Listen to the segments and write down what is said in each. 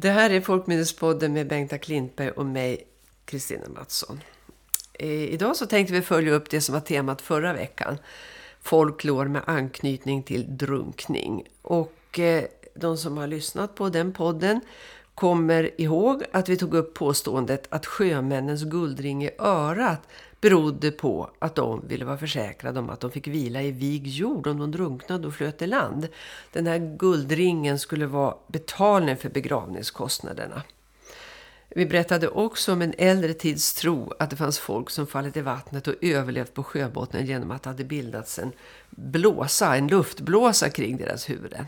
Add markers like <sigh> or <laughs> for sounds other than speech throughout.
Det här är Folkminnespodden med Bengta Klintberg och mig, Kristina Mattsson. Eh, idag så tänkte vi följa upp det som var temat förra veckan. Folklor med anknytning till drunkning. Och eh, de som har lyssnat på den podden kommer ihåg att vi tog upp påståendet att sjömännens guldring i örat berodde på att de ville vara försäkrade om att de fick vila i vig jord om de drunknade och flöt i land. Den här guldringen skulle vara betalning för begravningskostnaderna. Vi berättade också om en äldre tids tro att det fanns folk som fallit i vattnet och överlevt på sjöbotten genom att det hade bildats en blåsa, en luftblåsa kring deras huvuden.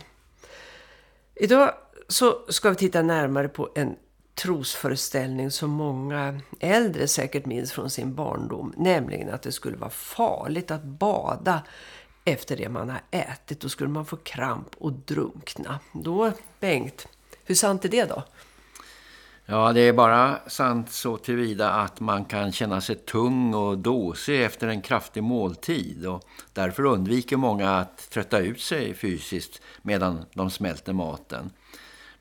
Idag så ska vi titta närmare på en trosföreställning som många äldre säkert minns från sin barndom. Nämligen att det skulle vara farligt att bada efter det man har ätit. Då skulle man få kramp och drunkna. Då, Bengt, hur sant är det då? Ja, det är bara sant så tillvida att man kan känna sig tung och dåsig efter en kraftig måltid och därför undviker många att trötta ut sig fysiskt medan de smälter maten.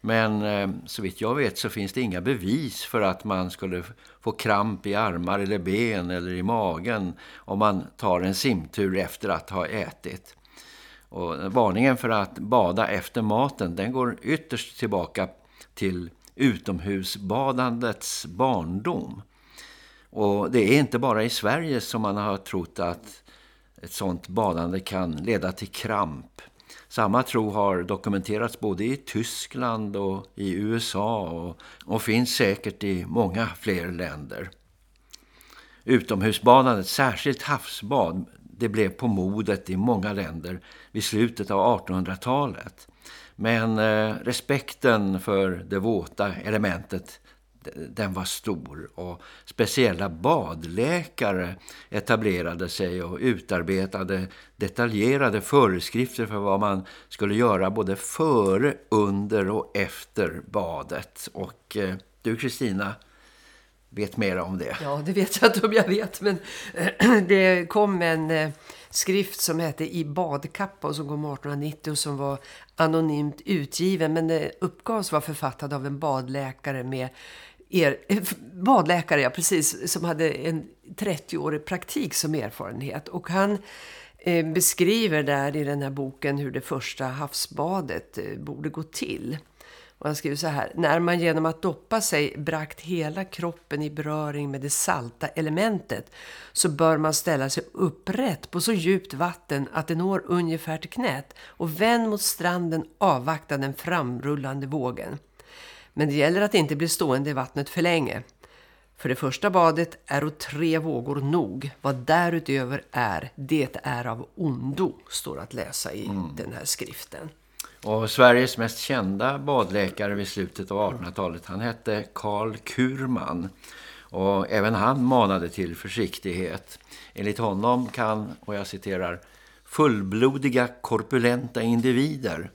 Men eh, så vitt jag vet så finns det inga bevis för att man skulle få kramp i armar eller ben eller i magen om man tar en simtur efter att ha ätit. Och varningen för att bada efter maten den går ytterst tillbaka till utomhusbadandets barndom. Och det är inte bara i Sverige som man har trott att ett sånt badande kan leda till kramp. Samma tro har dokumenterats både i Tyskland och i USA och, och finns säkert i många fler länder. Utomhusbadandet, särskilt havsbad, det blev på modet i många länder vid slutet av 1800-talet. Men eh, respekten för det våta elementet den var stor och speciella badläkare etablerade sig och utarbetade detaljerade föreskrifter för vad man skulle göra både före, under och efter badet. Och eh, du Kristina vet mer om det. Ja, det vet jag inte om jag vet men <clears throat> det kom en eh, skrift som hette I badkappa och som kom 1890 och som var anonymt utgiven men det uppgavs vara författad av en badläkare med er, eh, badläkare, ja precis, som hade en 30-årig praktik som erfarenhet. Och han eh, beskriver där i den här boken hur det första havsbadet eh, borde gå till. Och han skriver så här. När man genom att doppa sig brakt hela kroppen i beröring med det salta elementet så bör man ställa sig upprätt på så djupt vatten att det når ungefär till knät och vänd mot stranden avvakta den framrullande vågen. Men det gäller att inte bli stående i vattnet för länge. För det första badet är och tre vågor nog. Vad därutöver är, det är av ondo, står att läsa i mm. den här skriften. Och Sveriges mest kända badläkare vid slutet av 1800-talet, han hette Karl Kurman. Och även han manade till försiktighet. Enligt honom kan, och jag citerar, fullblodiga korpulenta individer,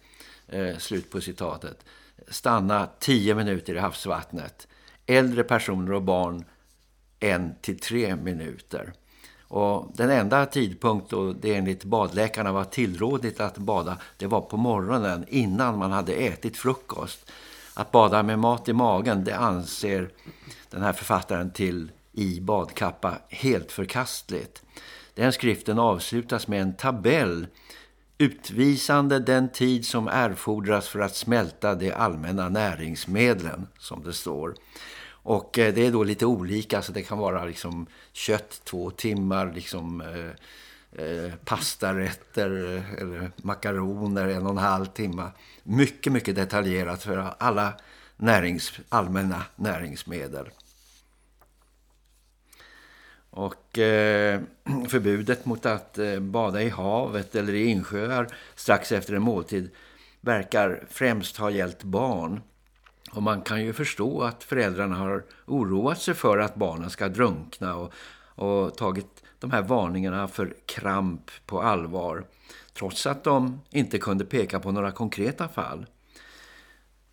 eh, slut på citatet, stanna 10 minuter i havsvattnet. Äldre personer och barn en till tre minuter. Och den enda tidpunkt då det enligt badläkarna var tillrådigt att bada det var på morgonen innan man hade ätit frukost. Att bada med mat i magen det anser den här författaren till i badkappa helt förkastligt. Den skriften avslutas med en tabell utvisande den tid som erfordras för att smälta de allmänna näringsmedlen som det står. Och eh, det är då lite olika så det kan vara liksom kött två timmar, liksom eh, eh, pastarätter eh, eller makaroner en och en halv timme. Mycket, mycket detaljerat för alla närings, allmänna näringsmedel. Och eh, <clears throat> förbudet mot att eh, bada i havet eller i insjöar strax efter en måltid verkar främst ha gällt barn. Och man kan ju förstå att föräldrarna har oroat sig för att barnen ska drunkna och, och tagit de här varningarna för kramp på allvar. Trots att de inte kunde peka på några konkreta fall.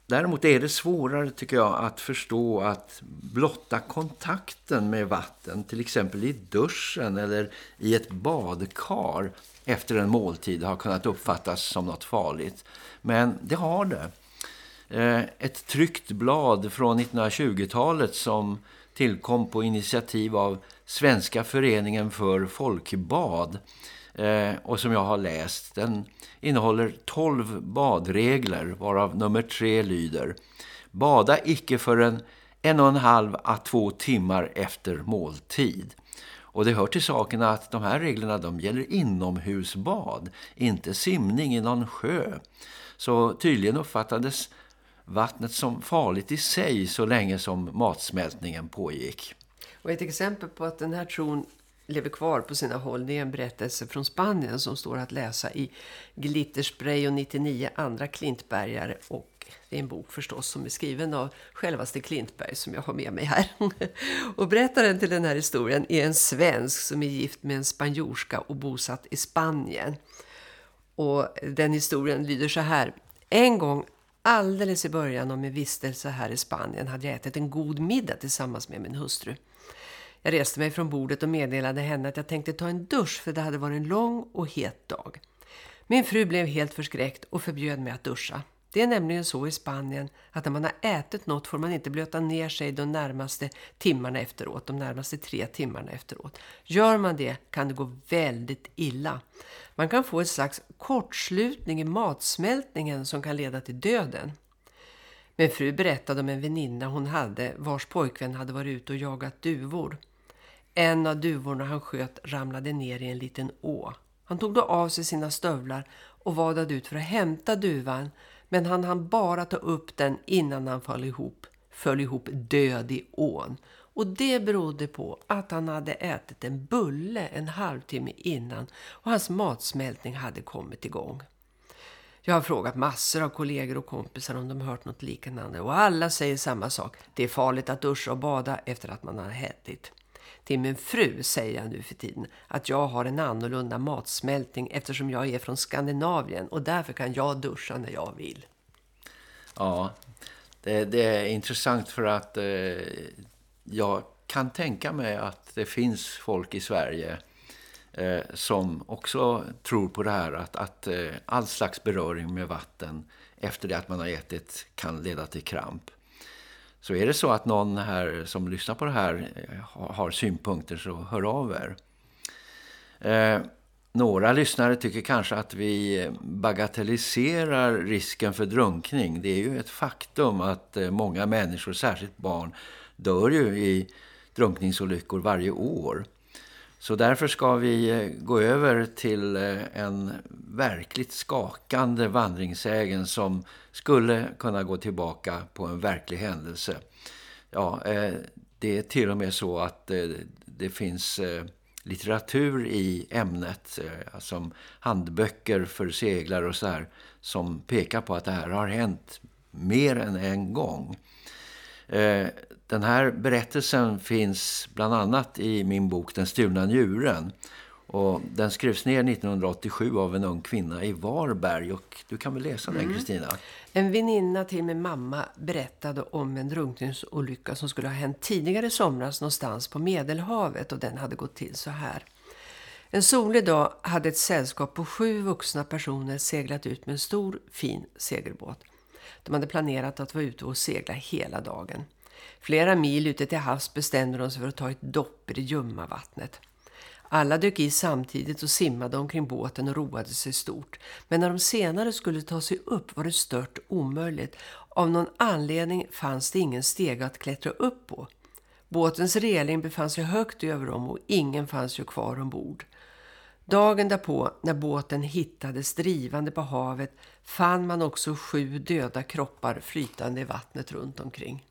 Däremot är det svårare tycker jag att förstå att blotta kontakten med vatten, till exempel i duschen eller i ett badkar efter en måltid har kunnat uppfattas som något farligt. Men det har det. Eh, ett tryckt blad från 1920-talet som tillkom på initiativ av Svenska föreningen för folkbad Eh, och som jag har läst. Den innehåller 12 badregler varav nummer tre lyder Bada icke förrän en och en halv à två timmar efter måltid. Och det hör till saken att de här reglerna de gäller inomhusbad, inte simning i någon sjö. Så tydligen uppfattades vattnet som farligt i sig så länge som matsmältningen pågick. Och ett exempel på att den här tron lever kvar på sina håll det är en berättelse från Spanien som står att läsa i Glitterspray och 99 andra klintbergare och det är en bok förstås som är skriven av självaste Klintberg som jag har med mig här. <laughs> och berättaren till den här historien är en svensk som är gift med en spanjorska och bosatt i Spanien. Och den historien lyder så här. En gång alldeles i början av min vistelse här i Spanien hade jag ätit en god middag tillsammans med min hustru. Jag reste mig från bordet och meddelade henne att jag tänkte ta en dusch för det hade varit en lång och het dag. Min fru blev helt förskräckt och förbjöd mig att duscha. Det är nämligen så i Spanien att när man har ätit något får man inte blöta ner sig de närmaste timmarna efteråt, de närmaste tre timmarna efteråt. Gör man det kan det gå väldigt illa. Man kan få ett slags kortslutning i matsmältningen som kan leda till döden. Min fru berättade om en väninna hon hade vars pojkvän hade varit ute och jagat duvor. En av duvorna han sköt ramlade ner i en liten å. Han tog då av sig sina stövlar och vadade ut för att hämta duvan men han hann bara ta upp den innan han föll ihop, föll ihop död i ån. Och det berodde på att han hade ätit en bulle en halvtimme innan och hans matsmältning hade kommit igång. Jag har frågat massor av kollegor och kompisar om de hört något liknande och alla säger samma sak. Det är farligt att duscha och bada efter att man har ätit. Till min fru säger jag nu för tiden att jag har en annorlunda matsmältning eftersom jag är från Skandinavien och därför kan jag duscha när jag vill. Ja, det, det är intressant för att eh, jag kan tänka mig att det finns folk i Sverige eh, som också tror på det här att, att eh, all slags beröring med vatten efter det att man har ätit kan leda till kramp. Så är det så att någon här som lyssnar på det här eh, har synpunkter så hör av er. Eh, några lyssnare tycker kanske att vi eh, bagatelliserar risken för drunkning. Det är ju ett faktum att eh, många människor, särskilt barn, dör ju i drunkningsolyckor varje år. Så därför ska vi eh, gå över till eh, en verkligt skakande vandringsägen som skulle kunna gå tillbaka på en verklig händelse. Ja, eh, det är till och med så att det finns litteratur i ämnet som handböcker för seglare och så här som pekar på att det här har hänt mer än en gång. Eh, den här berättelsen finns bland annat i min bok Den stulna njuren och den skrevs ner 1987 av en ung kvinna i Varberg och du kan väl läsa den mm. Kristina? En väninna till min mamma berättade om en drunkningsolycka som skulle ha hänt tidigare somras någonstans på Medelhavet och den hade gått till så här. En solig dag hade ett sällskap på sju vuxna personer seglat ut med en stor fin segelbåt. De hade planerat att vara ute och segla hela dagen. Flera mil ute till havs bestämde de sig för att ta ett dopp i det ljumma vattnet. Alla dök i samtidigt och simmade omkring båten och roade sig stort. Men när de senare skulle ta sig upp var det stört omöjligt. Av någon anledning fanns det ingen steg att klättra upp på. Båtens reling befann sig högt över dem och ingen fanns ju kvar ombord. Dagen därpå, när båten hittades drivande på havet, fann man också sju döda kroppar flytande i vattnet runt omkring.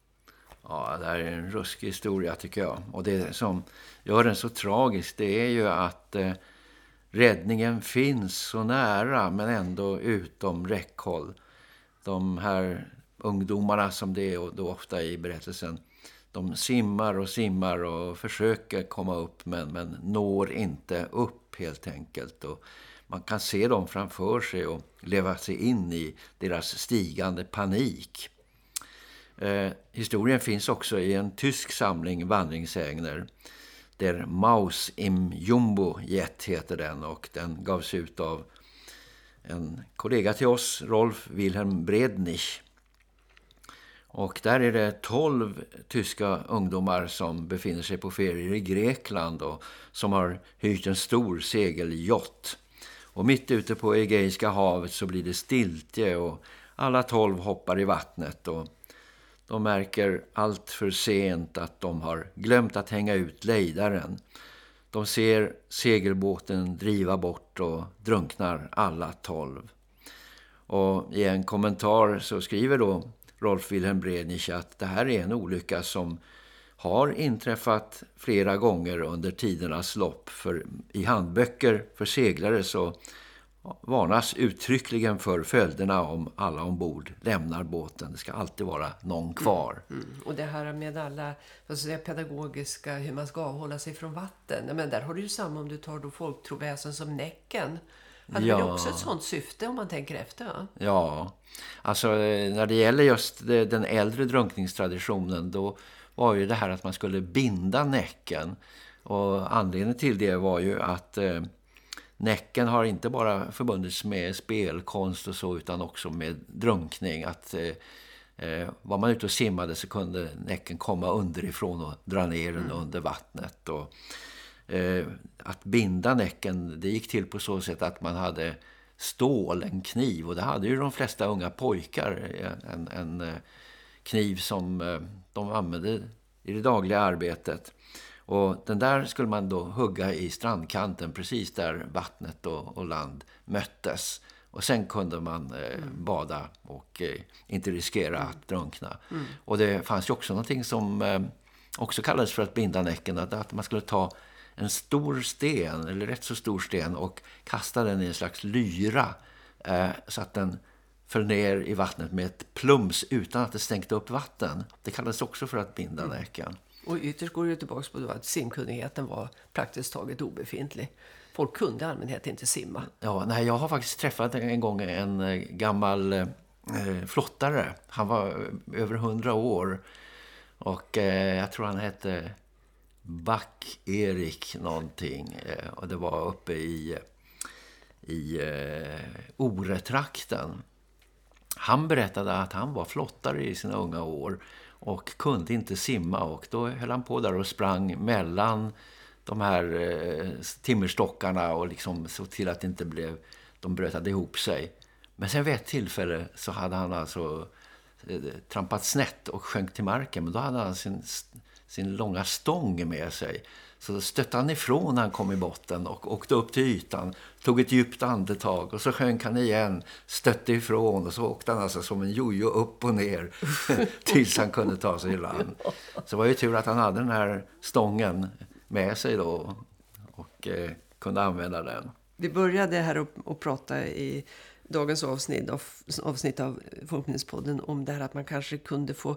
Ja, det här är en ruskig historia tycker jag. Och det som gör den så tragisk det är ju att eh, räddningen finns så nära men ändå utom räckhåll. De här ungdomarna som det är då ofta i berättelsen de simmar och simmar och försöker komma upp men, men når inte upp helt enkelt. Och man kan se dem framför sig och leva sig in i deras stigande panik. Eh, historien finns också i en tysk samling vandringsägner. Der Maus im Jumbo Jet heter den och den gavs ut av en kollega till oss, Rolf Wilhelm Brednich. Och där är det 12 tyska ungdomar som befinner sig på ferier i Grekland och som har hyrt en stor segeljott. Och mitt ute på Egeiska havet så blir det stiltje och alla 12 hoppar i vattnet och de märker allt för sent att de har glömt att hänga ut lejdaren. De ser segelbåten driva bort och drunknar alla 12. Och i en kommentar så skriver då Rolf Wilhelm Brednich att det här är en olycka som har inträffat flera gånger under tidernas lopp. För i handböcker för seglare så varnas uttryckligen för följderna om alla ombord lämnar båten. Det ska alltid vara någon kvar. Mm. Mm. Och det här med alla alltså säga, pedagogiska, hur man ska avhålla sig från vatten. Men där har du ju samma om du tar då folktroväsen som Näcken. Hade ja. väl också ett sånt syfte om man tänker efter va? Ja, alltså eh, när det gäller just den äldre drunkningstraditionen då var ju det här att man skulle binda näcken. Och anledningen till det var ju att eh, näcken har inte bara förbundits med spelkonst och så utan också med drunkning. Att eh, eh, var man ute och simmade så kunde näcken komma underifrån och dra ner den mm. under vattnet. Och, att binda näcken, det gick till på så sätt att man hade stål, en kniv. Och det hade ju de flesta unga pojkar, en, en eh, kniv som eh, de använde i det dagliga arbetet. Och den där skulle man då hugga i strandkanten precis där vattnet och, och land möttes. Och sen kunde man eh, mm. bada och eh, inte riskera mm. att drunkna. Mm. Och det fanns ju också någonting som eh, också kallades för att binda näcken. Att, att man skulle ta en stor sten, eller rätt så stor sten, och kasta den i en slags lyra. Eh, så att den föll ner i vattnet med ett plums utan att det stänkte upp vatten. Det kallades också för att binda mm. näcken. Och ytterst går det tillbaka på att simkunnigheten var praktiskt taget obefintlig. Folk kunde i allmänhet inte simma. Ja, nej, jag har faktiskt träffat en gång en eh, gammal eh, flottare. Han var över hundra år. Och eh, jag tror han hette Back-Erik någonting. Eh, och det var uppe i, i eh, Oretrakten. Han berättade att han var flottare i sina unga år och kunde inte simma och då höll han på där och sprang mellan de här eh, timmerstockarna och liksom såg till att det inte blev, de brötade ihop sig. Men sen vid ett tillfälle så hade han alltså eh, trampat snett och sjönk till marken men då hade han sin, sin långa stång med sig. Så stötte han ifrån när han kom i botten och åkte upp till ytan. Tog ett djupt andetag och så sjönk han igen. Stötte ifrån och så åkte han alltså som en jojo upp och ner. <laughs> tills han kunde ta sig i land. Så det var ju tur att han hade den här stången med sig då. Och eh, kunde använda den. Vi började här och prata i dagens avsnitt av, avsnitt av Folkminnespodden om det här att man kanske kunde få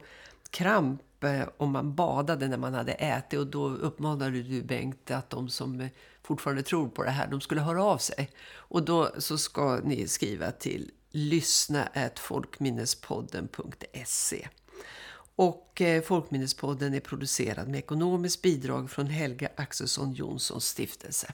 kramp eh, om man badade när man hade ätit och då uppmanade du Bengt att de som eh, fortfarande tror på det här, de skulle höra av sig. Och då så ska ni skriva till lyssna folkminnespodden.se. Och eh, Folkminnespodden är producerad med ekonomiskt bidrag från Helga Axelsson Jonssons stiftelse.